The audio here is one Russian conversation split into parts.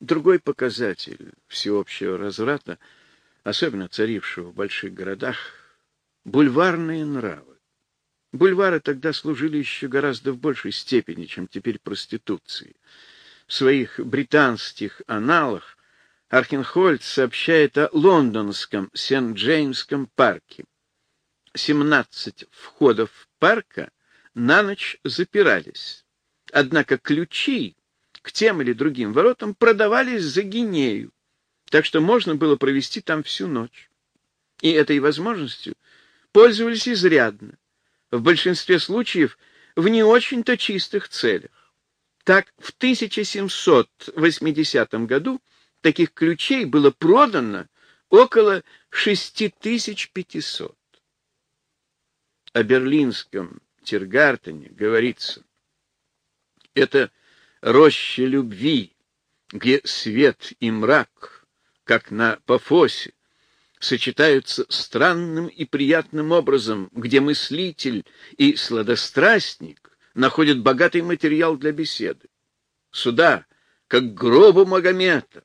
Другой показатель всеобщего разврата, особенно царившего в больших городах, — бульварные нравы. Бульвары тогда служили еще гораздо в большей степени, чем теперь проституции. В своих британских аналах Архенхольд сообщает о лондонском Сент-Джеймском парке. 17 входов парка на ночь запирались. Однако ключи к тем или другим воротам продавались за гинею, так что можно было провести там всю ночь. И этой возможностью пользовались изрядно, в большинстве случаев в не очень-то чистых целях. Так, в 1780 году таких ключей было продано около 6500. О берлинском Тиргартене говорится, это роща любви, где свет и мрак, как на Пафосе, сочетаются странным и приятным образом, где мыслитель и сладострастник находят богатый материал для беседы. Сюда, как гробу Магомета,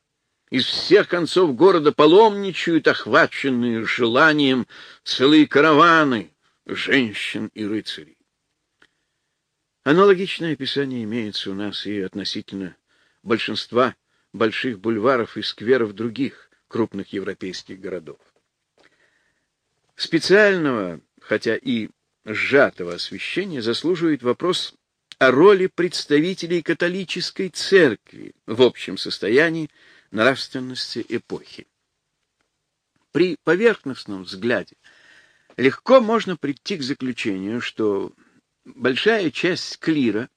из всех концов города паломничают охваченные желанием целые караваны женщин и рыцарей. Аналогичное описание имеется у нас и относительно большинства больших бульваров и скверов других крупных европейских городов. Специального, хотя и сжатого освещения заслуживает вопрос о роли представителей католической церкви в общем состоянии нравственности эпохи. При поверхностном взгляде легко можно прийти к заключению, что большая часть клира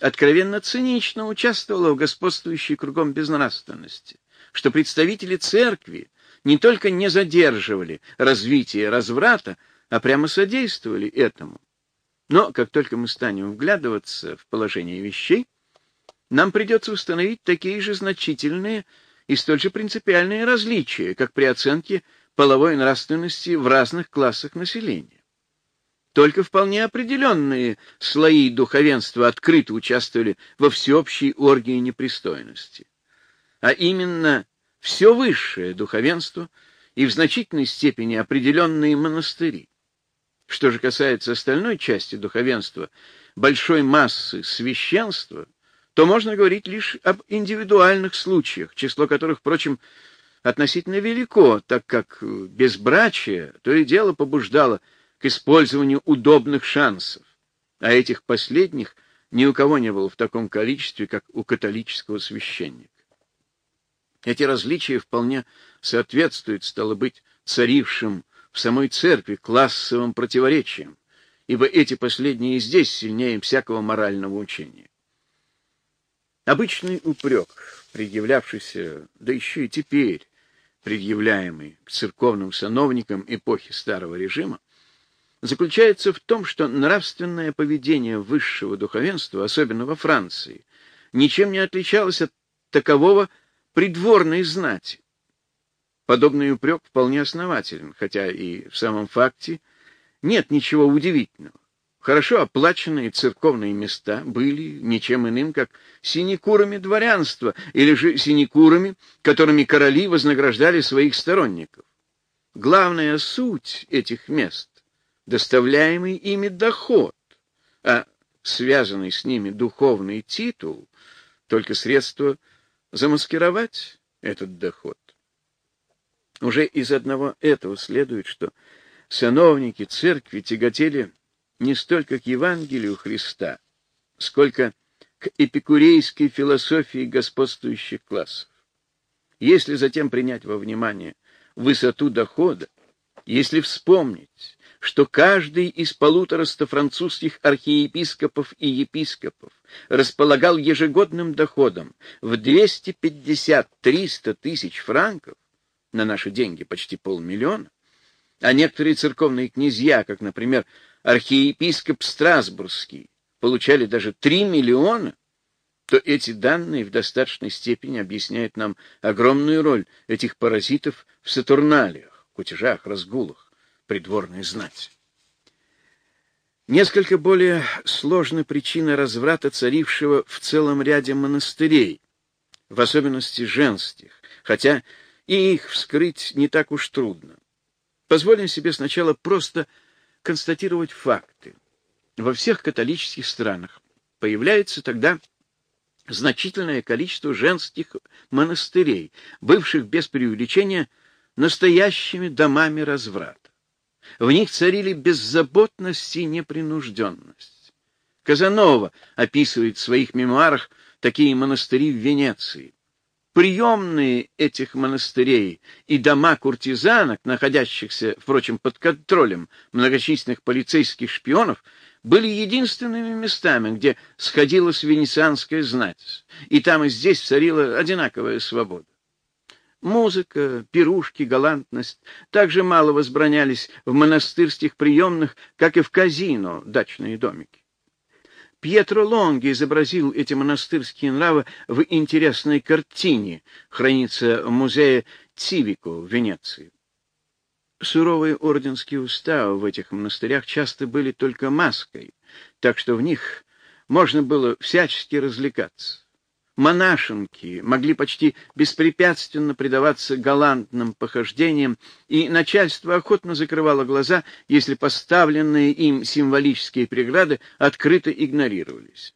откровенно цинично участвовала в господствующей кругом безнравственности, что представители церкви не только не задерживали развитие разврата, а прямо содействовали этому. Но как только мы станем вглядываться в положение вещей, нам придется установить такие же значительные и столь же принципиальные различия, как при оценке половой нравственности в разных классах населения. Только вполне определенные слои духовенства открыто участвовали во всеобщей оргии непристойности. А именно все высшее духовенство и в значительной степени определенные монастыри. Что же касается остальной части духовенства, большой массы священства, то можно говорить лишь об индивидуальных случаях, число которых, впрочем, относительно велико, так как безбрачие то и дело побуждало к использованию удобных шансов, а этих последних ни у кого не было в таком количестве, как у католического священника. Эти различия вполне соответствуют, стало быть, царившим в самой церкви классовым противоречиям, ибо эти последние здесь сильнее всякого морального учения. Обычный упрек, предъявлявшийся, да еще и теперь предъявляемый к церковным сановникам эпохи старого режима, заключается в том, что нравственное поведение высшего духовенства, особенно во Франции, ничем не отличалось от такового придворной знати. Подобный упрек вполне основателен, хотя и в самом факте нет ничего удивительного. Хорошо оплаченные церковные места были ничем иным, как синекурами дворянства, или же синекурами, которыми короли вознаграждали своих сторонников. Главная суть этих мест — доставляемый ими доход, а связанный с ними духовный титул — только средство замаскировать этот доход. Уже из одного этого следует, что сановники церкви тяготели не столько к Евангелию Христа, сколько к эпикурейской философии господствующих классов. Если затем принять во внимание высоту дохода, если вспомнить, что каждый из полутораста французских архиепископов и епископов располагал ежегодным доходом в 250-300 тысяч франков, на наши деньги почти полмиллиона, а некоторые церковные князья, как, например, архиепископ Страсбургский, получали даже 3 миллиона, то эти данные в достаточной степени объясняют нам огромную роль этих паразитов в сатурналиях, кутежах, разгулах, придворной знать. Несколько более сложны причины разврата, царившего в целом ряде монастырей, в особенности женских, хотя и их вскрыть не так уж трудно. Позволим себе сначала просто констатировать факты. Во всех католических странах появляется тогда значительное количество женских монастырей, бывших без преувеличения настоящими домами разврата. В них царили беззаботность и непринужденность. Казанова описывает в своих мемуарах такие монастыри в Венеции. Приемные этих монастырей и дома куртизанок, находящихся, впрочем, под контролем многочисленных полицейских шпионов, были единственными местами, где сходилась венецианская знать, и там и здесь царила одинаковая свобода. Музыка, пирушки, галантность также мало возбранялись в монастырских приемных, как и в казино, дачные домики. Пьетро Лонги изобразил эти монастырские нравы в интересной картине, хранится в музее Цивико в Венеции. Суровые орденские уставы в этих монастырях часто были только маской, так что в них можно было всячески развлекаться монашенки могли почти беспрепятственно предаваться галантным похождениям, и начальство охотно закрывало глаза, если поставленные им символические преграды открыто игнорировались.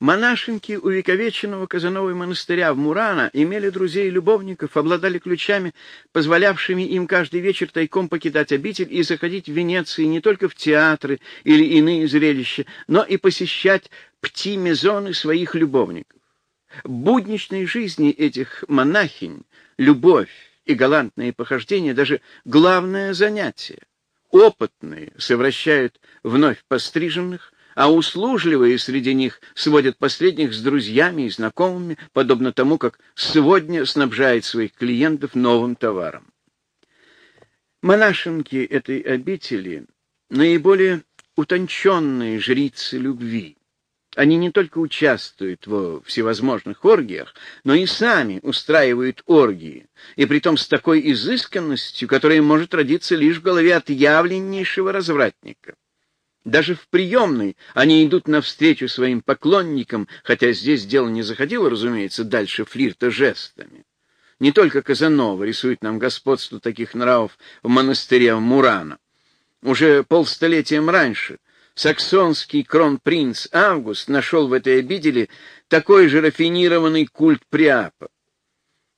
Монашенки увековеченного Казановой монастыря в Мурана имели друзей и любовников, обладали ключами, позволявшими им каждый вечер тайком покидать обитель и заходить в Венеции не только в театры или иные зрелища, но и посещать пти-мезоны своих любовников будничной жизни этих монахинь любовь и галантные похождения даже главное занятие. Опытные совращают вновь постриженных, а услужливые среди них сводят последних с друзьями и знакомыми, подобно тому, как сегодня снабжает своих клиентов новым товаром. Монашенки этой обители — наиболее утонченные жрицы любви, они не только участвуют во всевозможных оргиях, но и сами устраивают оргии, и притом с такой изысканностью, которая может родиться лишь в голове отъявленнейшего развратника. Даже в приемной они идут навстречу своим поклонникам, хотя здесь дело не заходило, разумеется, дальше флирта жестами. Не только Казанова рисует нам господство таких нравов в монастыре Мурана. Уже полстолетием раньше саксонский кронпринц Август нашел в этой обители такой же рафинированный культ Приапа.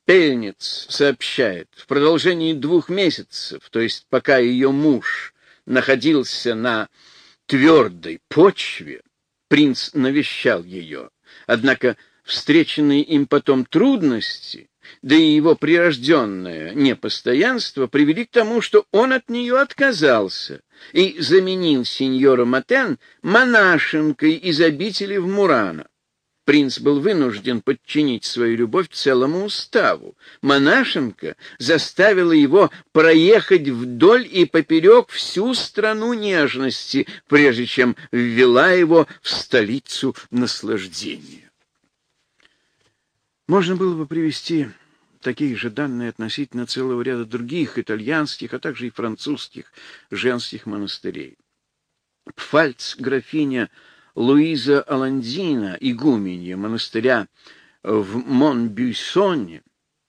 Пельниц сообщает, в продолжении двух месяцев, то есть пока ее муж находился на твердой почве, принц навещал ее. Однако встреченные им потом трудности да и его прирожденное непостоянство привели к тому, что он от нее отказался и заменил сеньора Матен монашенкой из обители в Мурано. Принц был вынужден подчинить свою любовь целому уставу. Монашенка заставила его проехать вдоль и поперек всю страну нежности, прежде чем ввела его в столицу наслаждения. Можно было бы привести такие же данные относительно целого ряда других итальянских, а также и французских женских монастырей. Пфальц-графиня Луиза Аландина, игуменья монастыря в Монбюйсоне,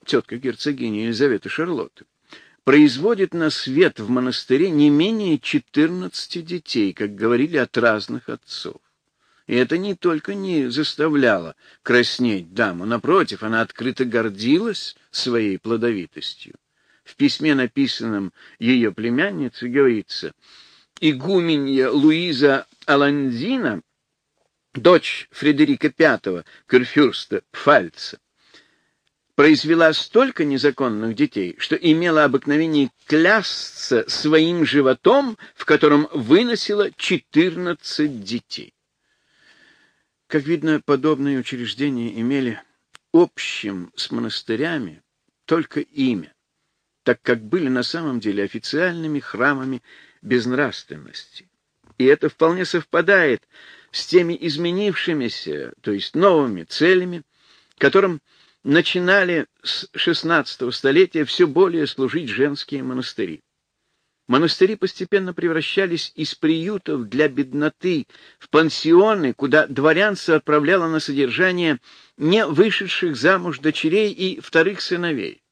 тетка герцогини Елизаветы Шарлотты, производит на свет в монастыре не менее 14 детей, как говорили от разных отцов. И это не только не заставляло краснеть даму, напротив, она открыто гордилась своей плодовитостью. В письме, написанном ее племянницей, говорится, «Игуменья Луиза Аландина, дочь Фредерика V, курфюрста Пфальца, произвела столько незаконных детей, что имела обыкновение клясться своим животом, в котором выносила 14 детей. Как видно, подобные учреждения имели общим с монастырями только имя, так как были на самом деле официальными храмами безнравственности. И это вполне совпадает с теми изменившимися, то есть новыми целями, которым начинали с XVI столетия все более служить женские монастыри. Монастыри постепенно превращались из приютов для бедноты в пансионы, куда дворянство отправляло на содержание не вышедших замуж дочерей и вторых сыновей.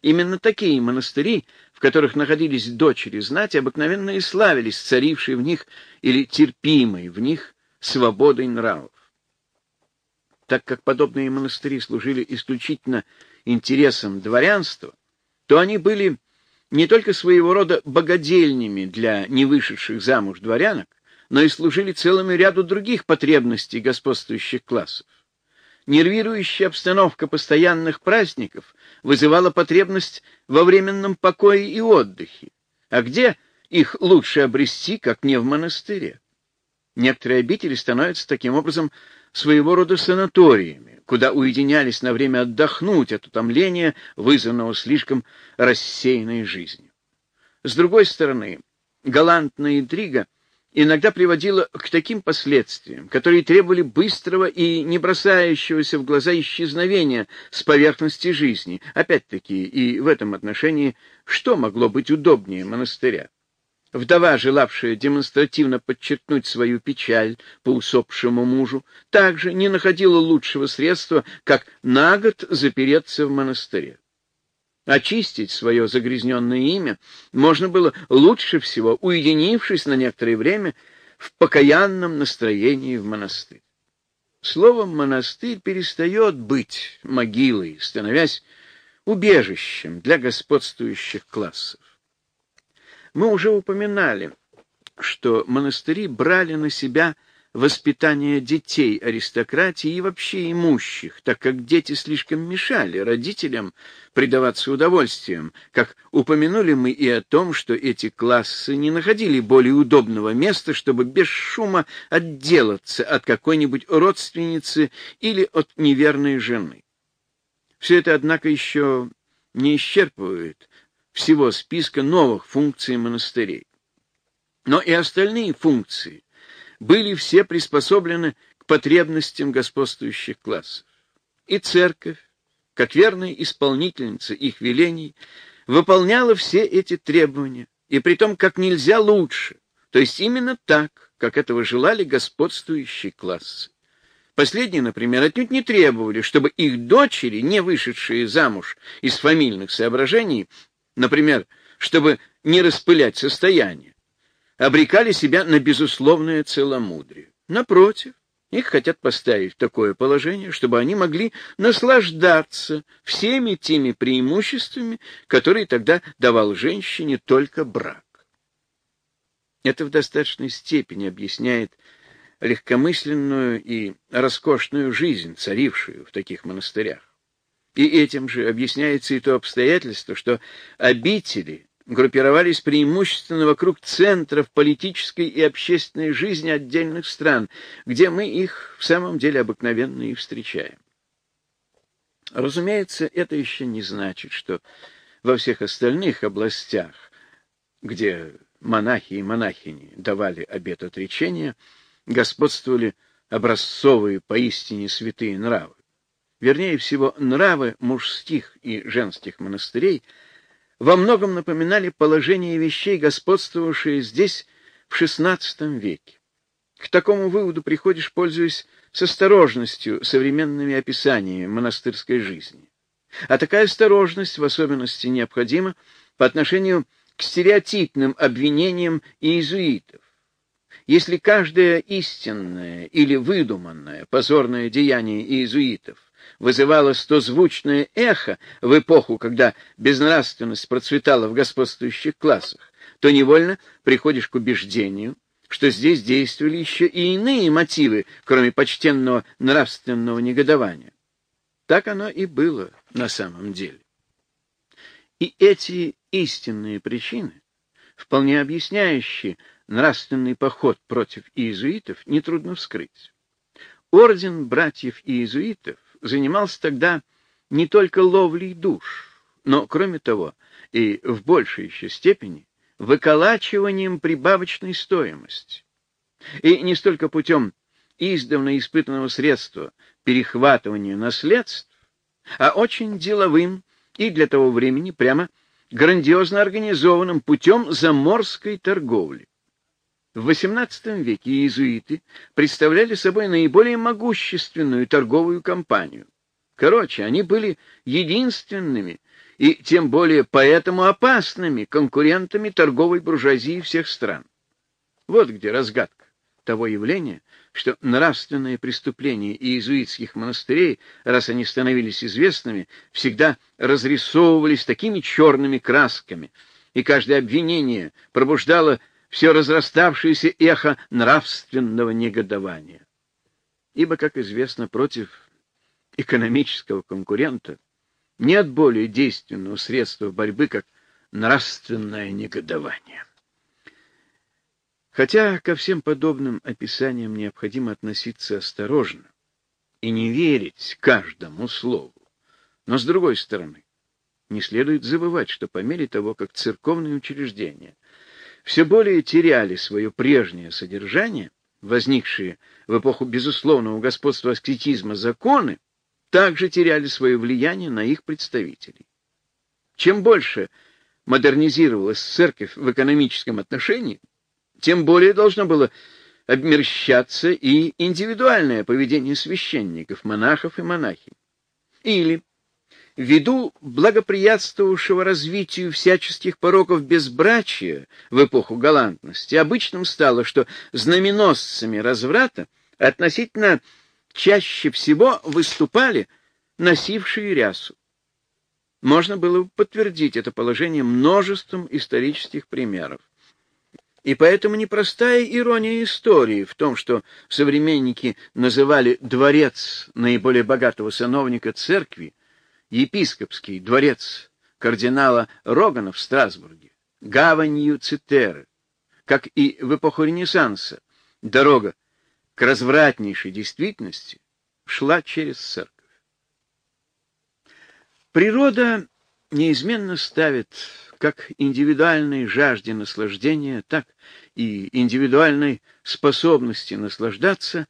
Именно такие монастыри, в которых находились дочери знати, обыкновенно и славились царившей в них или терпимой в них свободой нравов. Так как подобные монастыри служили исключительно интересам дворянства, то они были не только своего рода богадельнями для невышедших замуж дворянок, но и служили целому ряду других потребностей господствующих классов. Нервирующая обстановка постоянных праздников вызывала потребность во временном покое и отдыхе. А где их лучше обрести, как не в монастыре? Некоторые обители становятся таким образом своего рода санаториями, куда уединялись на время отдохнуть от утомления, вызванного слишком рассеянной жизнью. С другой стороны, галантная интрига иногда приводила к таким последствиям, которые требовали быстрого и не бросающегося в глаза исчезновения с поверхности жизни. Опять-таки, и в этом отношении, что могло быть удобнее монастыря? Вдова, желавшая демонстративно подчеркнуть свою печаль по усопшему мужу, также не находила лучшего средства, как на год запереться в монастыре. Очистить свое загрязненное имя можно было лучше всего, уединившись на некоторое время в покаянном настроении в монастырь. Словом, монастырь перестает быть могилой, становясь убежищем для господствующих классов. Мы уже упоминали, что монастыри брали на себя воспитание детей аристократии и вообще имущих, так как дети слишком мешали родителям предаваться удовольствиям, как упомянули мы и о том, что эти классы не находили более удобного места, чтобы без шума отделаться от какой-нибудь родственницы или от неверной жены. Все это, однако, еще не исчерпывает всего списка новых функций монастырей. Но и остальные функции были все приспособлены к потребностям господствующих классов. И церковь, как верная исполнительница их велений, выполняла все эти требования, и при том как нельзя лучше, то есть именно так, как этого желали господствующие классы. Последние, например, отнюдь не требовали, чтобы их дочери, не вышедшие замуж из фамильных соображений, например, чтобы не распылять состояние, обрекали себя на безусловное целомудрие. Напротив, их хотят поставить в такое положение, чтобы они могли наслаждаться всеми теми преимуществами, которые тогда давал женщине только брак. Это в достаточной степени объясняет легкомысленную и роскошную жизнь, царившую в таких монастырях. И этим же объясняется и то обстоятельство, что обители группировались преимущественно вокруг центров политической и общественной жизни отдельных стран, где мы их в самом деле обыкновенно и встречаем. Разумеется, это еще не значит, что во всех остальных областях, где монахи и монахини давали обет отречения, господствовали образцовые поистине святые нравы вернее всего, нравы мужских и женских монастырей во многом напоминали положение вещей, господствовавшие здесь в XVI веке. К такому выводу приходишь, пользуясь с осторожностью современными описаниями монастырской жизни. А такая осторожность в особенности необходима по отношению к стереотипным обвинениям иезуитов. Если каждое истинное или выдуманное позорное деяние иезуитов вызывало стозвучное эхо в эпоху, когда безнравственность процветала в господствующих классах, то невольно приходишь к убеждению, что здесь действовали еще и иные мотивы, кроме почтенного нравственного негодования. Так оно и было на самом деле. И эти истинные причины, вполне объясняющие нравственный поход против иезуитов, нетрудно вскрыть. Орден братьев-иезуитов занимался тогда не только ловлей душ, но, кроме того, и в большей еще степени выколачиванием прибавочной стоимости. И не столько путем издавна испытанного средства перехватывания наследств, а очень деловым и для того времени прямо грандиозно организованным путем заморской торговли. В XVIII веке иезуиты представляли собой наиболее могущественную торговую компанию. Короче, они были единственными и тем более поэтому опасными конкурентами торговой буржуазии всех стран. Вот где разгадка того явления, что нравственные преступления иезуитских монастырей, раз они становились известными, всегда разрисовывались такими черными красками, и каждое обвинение пробуждало все разраставшееся эхо нравственного негодования. Ибо, как известно, против экономического конкурента нет более действенного средства борьбы, как нравственное негодование. Хотя ко всем подобным описаниям необходимо относиться осторожно и не верить каждому слову. Но, с другой стороны, не следует забывать, что по мере того, как церковные учреждения все более теряли свое прежнее содержание, возникшие в эпоху безусловного господства аскетизма законы, также теряли свое влияние на их представителей. Чем больше модернизировалась церковь в экономическом отношении, тем более должно было обмерщаться и индивидуальное поведение священников, монахов и монахинь. Или Ввиду благоприятствовавшего развитию всяческих пороков безбрачия в эпоху галантности, обычным стало, что знаменосцами разврата относительно чаще всего выступали носившие рясу. Можно было бы подтвердить это положение множеством исторических примеров. И поэтому непростая ирония истории в том, что современники называли дворец наиболее богатого сановника церкви епископский дворец кардинала Рогана в Страсбурге, гаванью Цитеры, как и в эпоху Ренессанса, дорога к развратнейшей действительности шла через церковь. Природа неизменно ставит как индивидуальной жажде наслаждения, так и индивидуальной способности наслаждаться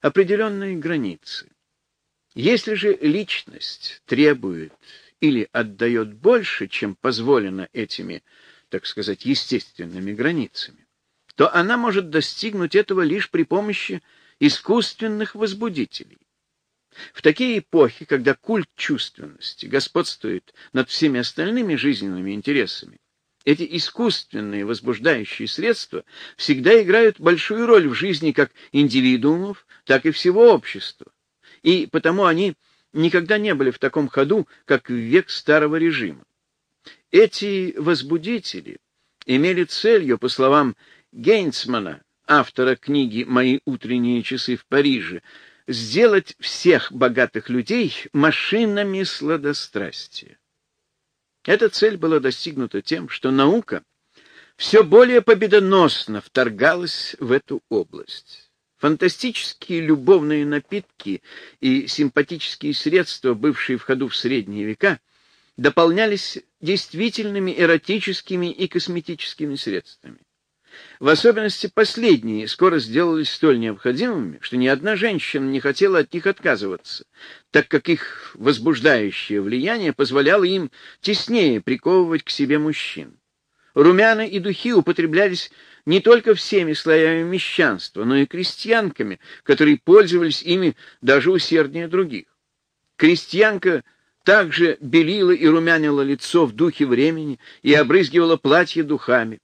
определенные границы. Если же личность требует или отдает больше, чем позволено этими, так сказать, естественными границами, то она может достигнуть этого лишь при помощи искусственных возбудителей. В такие эпохи, когда культ чувственности господствует над всеми остальными жизненными интересами, эти искусственные возбуждающие средства всегда играют большую роль в жизни как индивидуумов, так и всего общества и потому они никогда не были в таком ходу, как в век старого режима. Эти возбудители имели целью, по словам Гейнсмана, автора книги «Мои утренние часы в Париже», сделать всех богатых людей машинами сладострастия. Эта цель была достигнута тем, что наука все более победоносно вторгалась в эту область. Фантастические любовные напитки и симпатические средства, бывшие в ходу в средние века, дополнялись действительными эротическими и косметическими средствами. В особенности последние скоро сделались столь необходимыми, что ни одна женщина не хотела от них отказываться, так как их возбуждающее влияние позволяло им теснее приковывать к себе мужчин. Румяна и духи употреблялись не только всеми слоями мещанства, но и крестьянками, которые пользовались ими даже усерднее других. Крестьянка также белила и румянила лицо в духе времени и обрызгивала платье духами.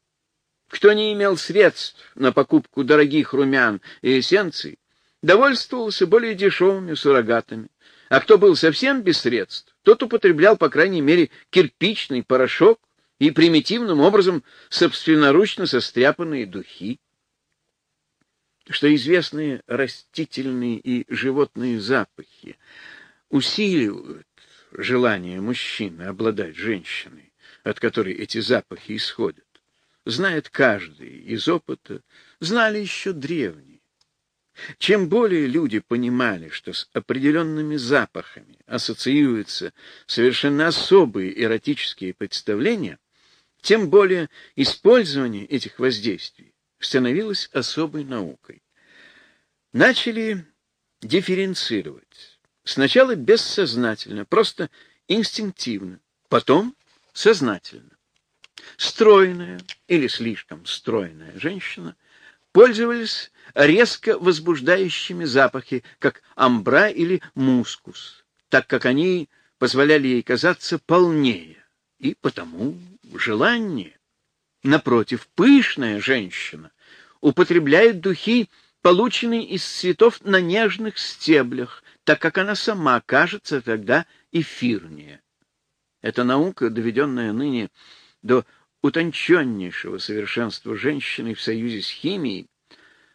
Кто не имел средств на покупку дорогих румян и эссенций, довольствовался более дешевыми суррогатами, а кто был совсем без средств, тот употреблял, по крайней мере, кирпичный порошок и примитивным образом собственноручно состряпанные духи, что известные растительные и животные запахи усиливают желание мужчины обладать женщиной, от которой эти запахи исходят, знает каждый из опыта, знали еще древние. Чем более люди понимали, что с определенными запахами ассоциируются совершенно особые эротические представления, тем более использование этих воздействий становилось особой наукой. Начали дифференцировать. Сначала бессознательно, просто инстинктивно, потом сознательно. Стройная или слишком стройная женщина пользовались резко возбуждающими запахи, как амбра или мускус, так как они позволяли ей казаться полнее и потому желаннее. Напротив, пышная женщина употребляет духи, полученные из цветов на нежных стеблях, так как она сама кажется тогда эфирнее. Эта наука, доведенная ныне до утонченнейшего совершенства женщины в союзе с химией,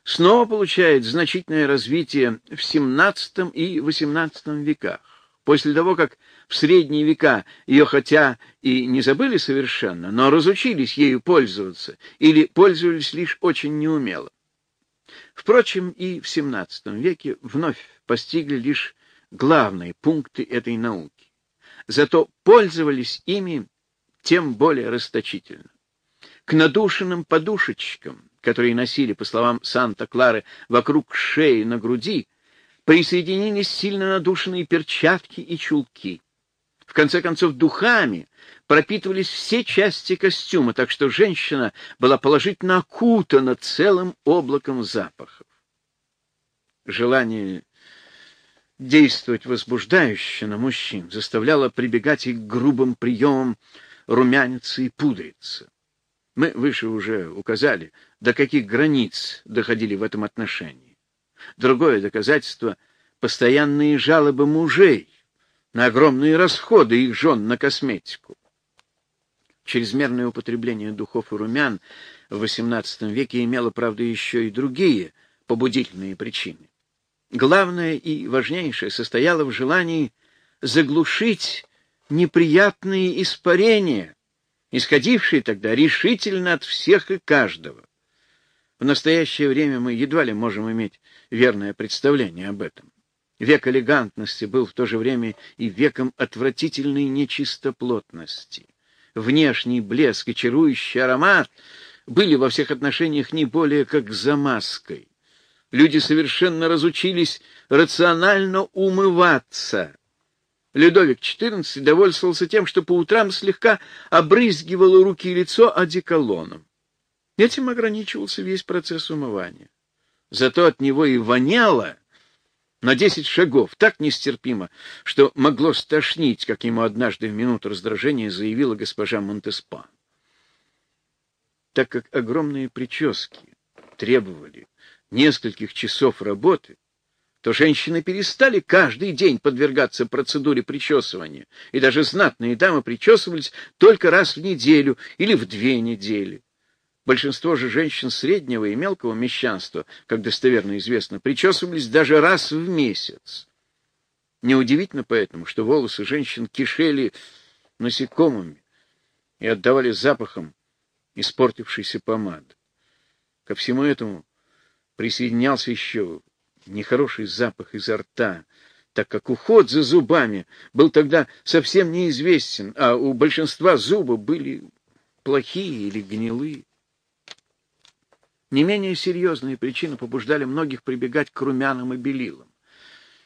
снова получает значительное развитие в XVII и XVIII веках. После того, как в средние века ее хотя и не забыли совершенно, но разучились ею пользоваться или пользовались лишь очень неумело. Впрочем, и в XVII веке вновь постигли лишь главные пункты этой науки. Зато пользовались ими тем более расточительно. К надушенным подушечкам, которые носили, по словам Санта-Клары, вокруг шеи на груди, присоединились сильно надушенные перчатки и чулки. В конце концов, духами пропитывались все части костюма, так что женщина была положительно окутана целым облаком запахов. Желание действовать возбуждающе на мужчин заставляло прибегать и к грубым приемам румяниться и пудриться. Мы выше уже указали, до каких границ доходили в этом отношении. Другое доказательство — постоянные жалобы мужей на огромные расходы их жен на косметику. Чрезмерное употребление духов и румян в XVIII веке имело, правда, еще и другие побудительные причины. Главное и важнейшее состояло в желании заглушить неприятные испарения, исходившие тогда решительно от всех и каждого. В настоящее время мы едва ли можем иметь верное представление об этом. Век элегантности был в то же время и веком отвратительной нечистоплотности. Внешний блеск и чарующий аромат были во всех отношениях не более как замазкой. Люди совершенно разучились рационально умываться, Людовик XIV довольствовался тем, что по утрам слегка обрызгивал руки и лицо одеколоном. Этим ограничивался весь процесс умывания. Зато от него и воняло на десять шагов так нестерпимо, что могло стошнить, как ему однажды в минуту раздражения заявила госпожа Монтеспан. Так как огромные прически требовали нескольких часов работы, то женщины перестали каждый день подвергаться процедуре причесывания, и даже знатные дамы причесывались только раз в неделю или в две недели. Большинство же женщин среднего и мелкого мещанства, как достоверно известно, причесывались даже раз в месяц. Неудивительно поэтому, что волосы женщин кишели насекомыми и отдавали запахом испортившейся помады. Ко всему этому присоединялся еще нехороший запах изо рта, так как уход за зубами был тогда совсем неизвестен, а у большинства зубы были плохие или гнилые. Не менее серьезные причины побуждали многих прибегать к румянам и белилам.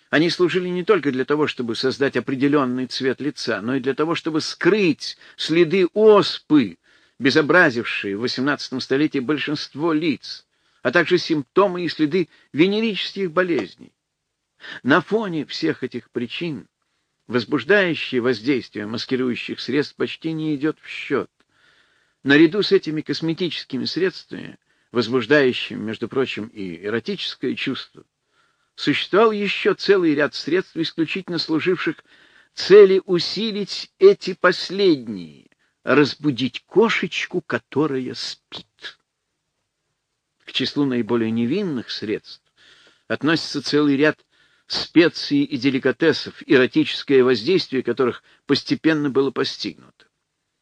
Они служили не только для того, чтобы создать определенный цвет лица, но и для того, чтобы скрыть следы оспы, безобразившие в XVIII столетии большинство лиц а также симптомы и следы венерических болезней. На фоне всех этих причин возбуждающее воздействие маскирующих средств почти не идет в счет. Наряду с этими косметическими средствами, возбуждающими, между прочим, и эротическое чувство, существовал еще целый ряд средств, исключительно служивших цели усилить эти последние, разбудить кошечку, которая спит. К числу наиболее невинных средств относится целый ряд специй и деликатесов, эротическое воздействие которых постепенно было постигнуто.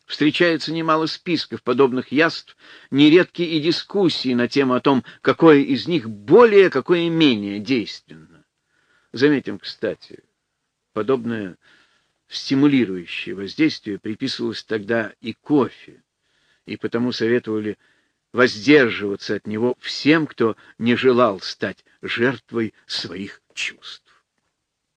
Встречается немало списков подобных яств, нередки и дискуссии на тему о том, какое из них более, какое менее действенно. Заметим, кстати, подобное стимулирующее воздействие приписывалось тогда и кофе, и потому советовали воздерживаться от него всем, кто не желал стать жертвой своих чувств.